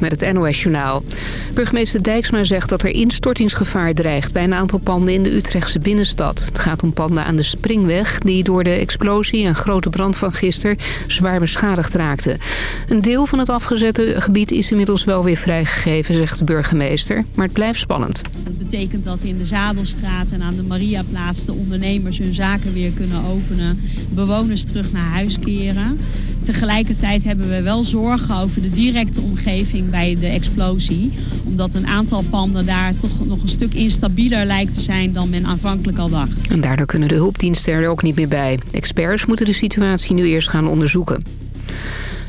Met het NOS Journaal. Burgemeester Dijksma zegt dat er instortingsgevaar dreigt... bij een aantal panden in de Utrechtse binnenstad. Het gaat om panden aan de Springweg... die door de explosie en grote brand van gisteren zwaar beschadigd raakten. Een deel van het afgezette gebied is inmiddels wel weer vrijgegeven... zegt de burgemeester, maar het blijft spannend. Dat betekent dat in de Zadelstraat en aan de Mariaplaats... de ondernemers hun zaken weer kunnen openen. Bewoners terug naar huis keren. Tegelijkertijd hebben we wel zorgen over de directe omgeving bij de explosie. Omdat een aantal panden daar toch nog een stuk instabieler lijkt te zijn dan men aanvankelijk al dacht. En daardoor kunnen de hulpdiensten er ook niet meer bij. Experts moeten de situatie nu eerst gaan onderzoeken.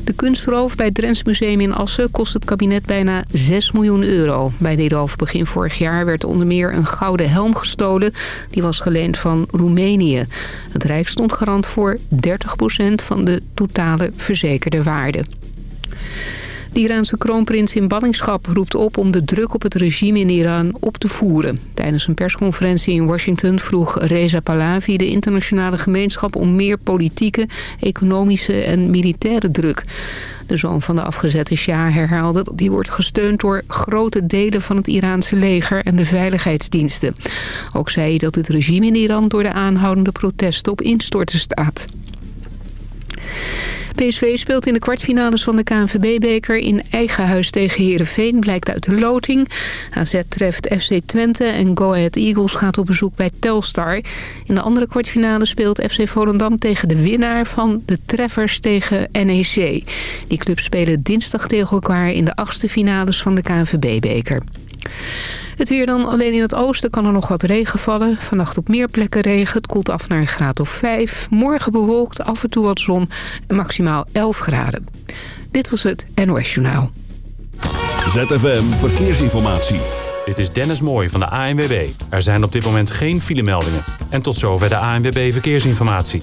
De kunstroof bij het Drents Museum in Assen kost het kabinet bijna 6 miljoen euro. Bij die roof begin vorig jaar werd onder meer een gouden helm gestolen. Die was geleend van Roemenië. Het Rijk stond garant voor 30% van de totale verzekerde waarde. De Iraanse kroonprins in ballingschap roept op om de druk op het regime in Iran op te voeren. Tijdens een persconferentie in Washington vroeg Reza Pahlavi de internationale gemeenschap om meer politieke, economische en militaire druk. De zoon van de afgezette Shah herhaalde dat die wordt gesteund door grote delen van het Iraanse leger en de veiligheidsdiensten. Ook zei hij dat het regime in Iran door de aanhoudende protesten op instorten staat. PSV speelt in de kwartfinales van de KNVB-beker in eigen huis tegen Heerenveen, blijkt uit de loting. AZ treft FC Twente en Go Ahead Eagles gaat op bezoek bij Telstar. In de andere kwartfinale speelt FC Volendam tegen de winnaar van de treffers tegen NEC. Die clubs spelen dinsdag tegen elkaar in de achtste finales van de KNVB-beker. Het weer dan. Alleen in het oosten kan er nog wat regen vallen. Vannacht op meer plekken regen. Het koelt af naar een graad of 5. Morgen bewolkt, af en toe wat zon en maximaal 11 graden. Dit was het NOS Journaal. ZFM Verkeersinformatie. Dit is Dennis Mooij van de ANWB. Er zijn op dit moment geen filemeldingen. En tot zover de ANWB Verkeersinformatie.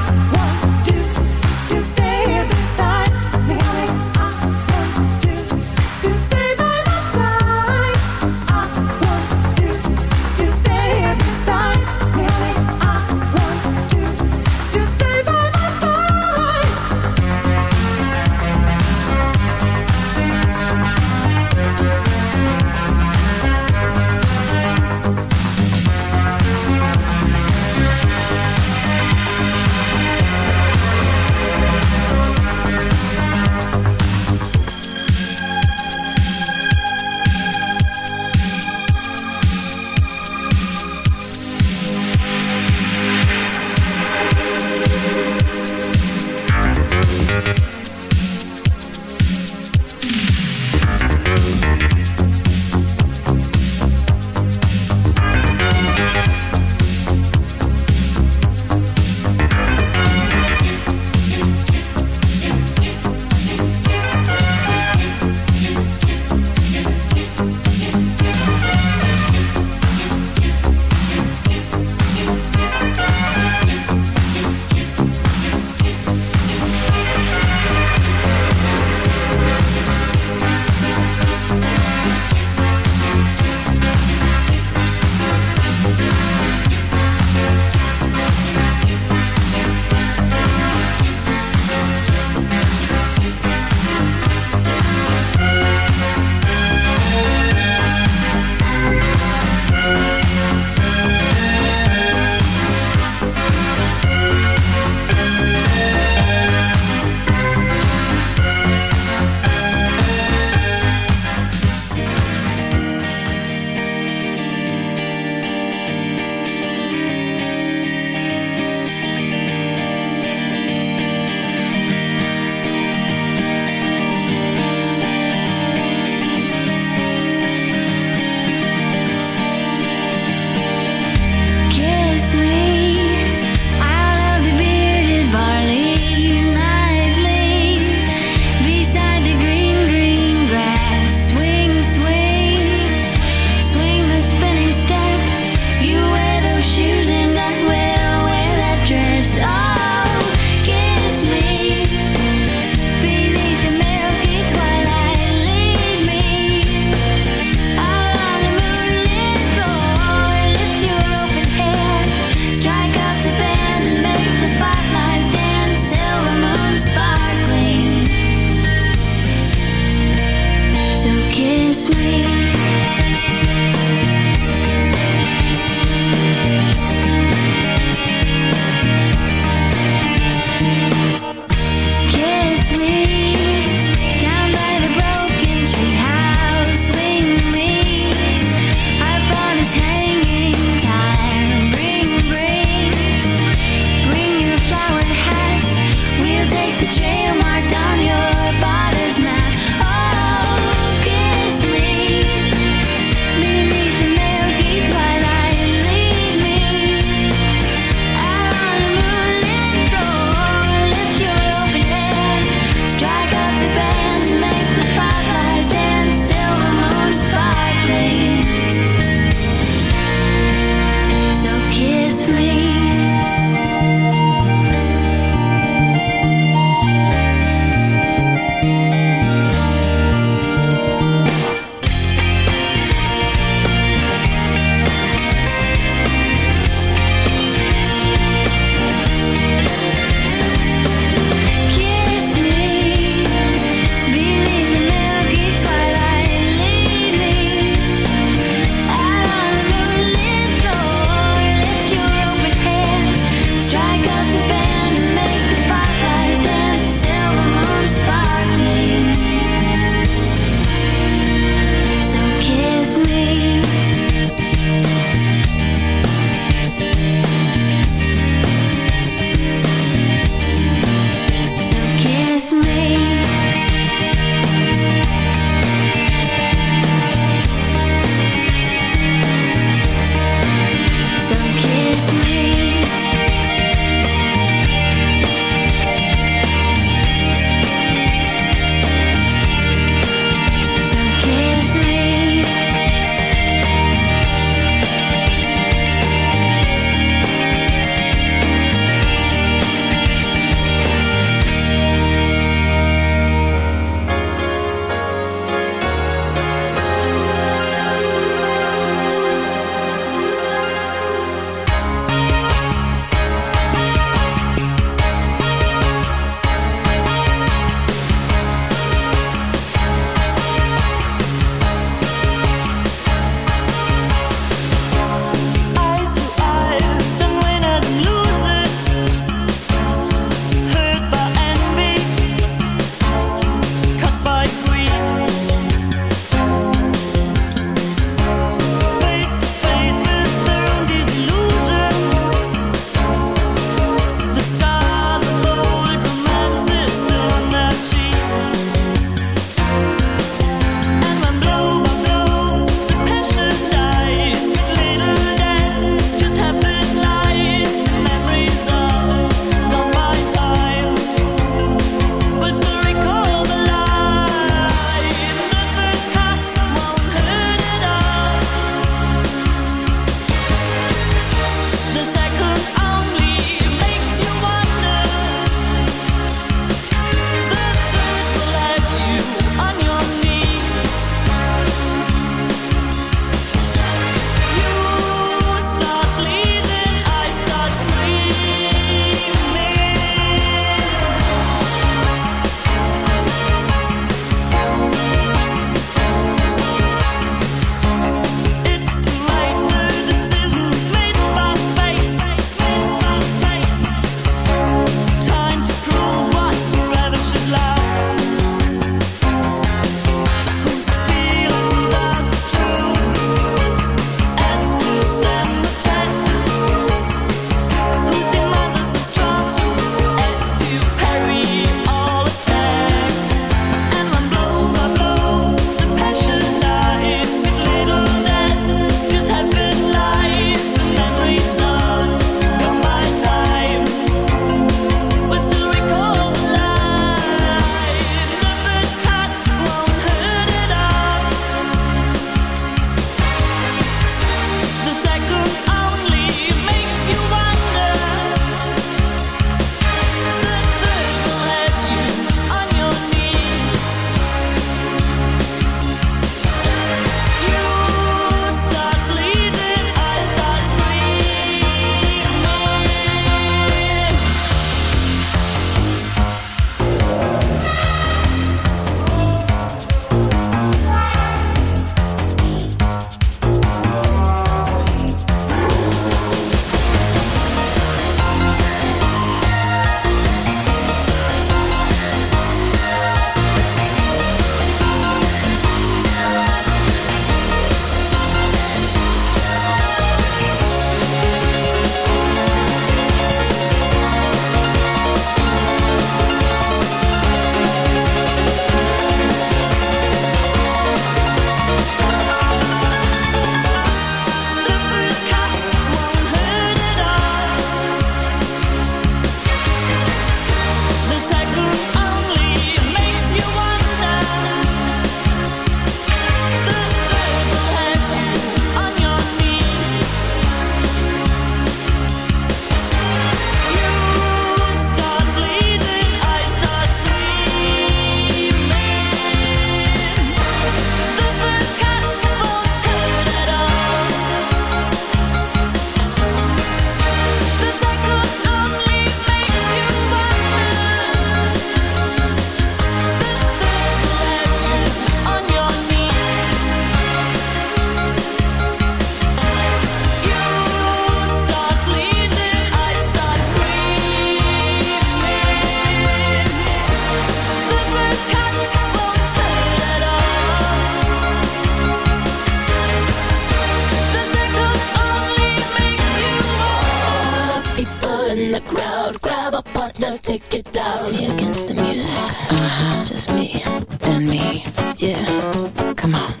Come on.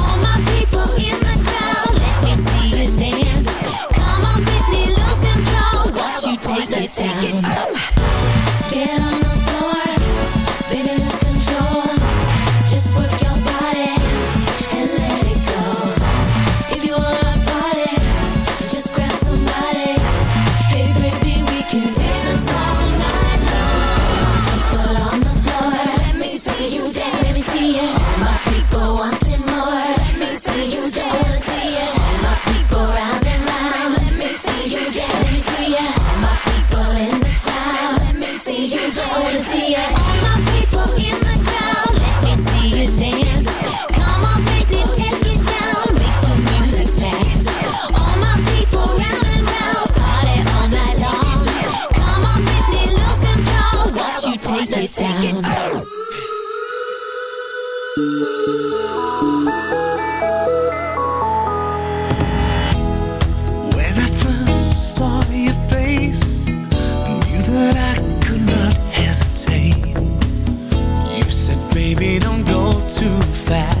that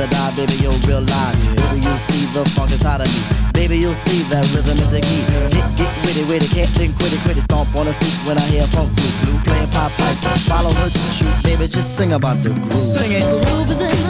the die, baby, you'll realize. Baby, you'll see the funk inside of me. Baby, you'll see that rhythm is a key. Get, get witty, witty, can't think, quit it, quit. Stomp on the street when I hear funk blue. Blue playing pop pop. follow her to shoot. Baby, just sing about the groove. Sing it. The groove is in the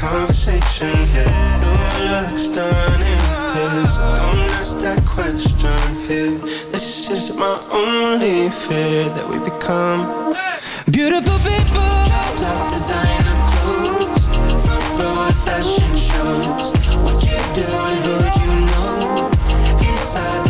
conversation here. New looks done in this. Don't ask that question here. This is my only fear that we become beautiful people. Top designer clothes, front row of fashion shows. What you do and who you know inside.